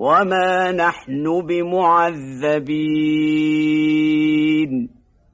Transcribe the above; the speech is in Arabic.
وما نحن بمعذبين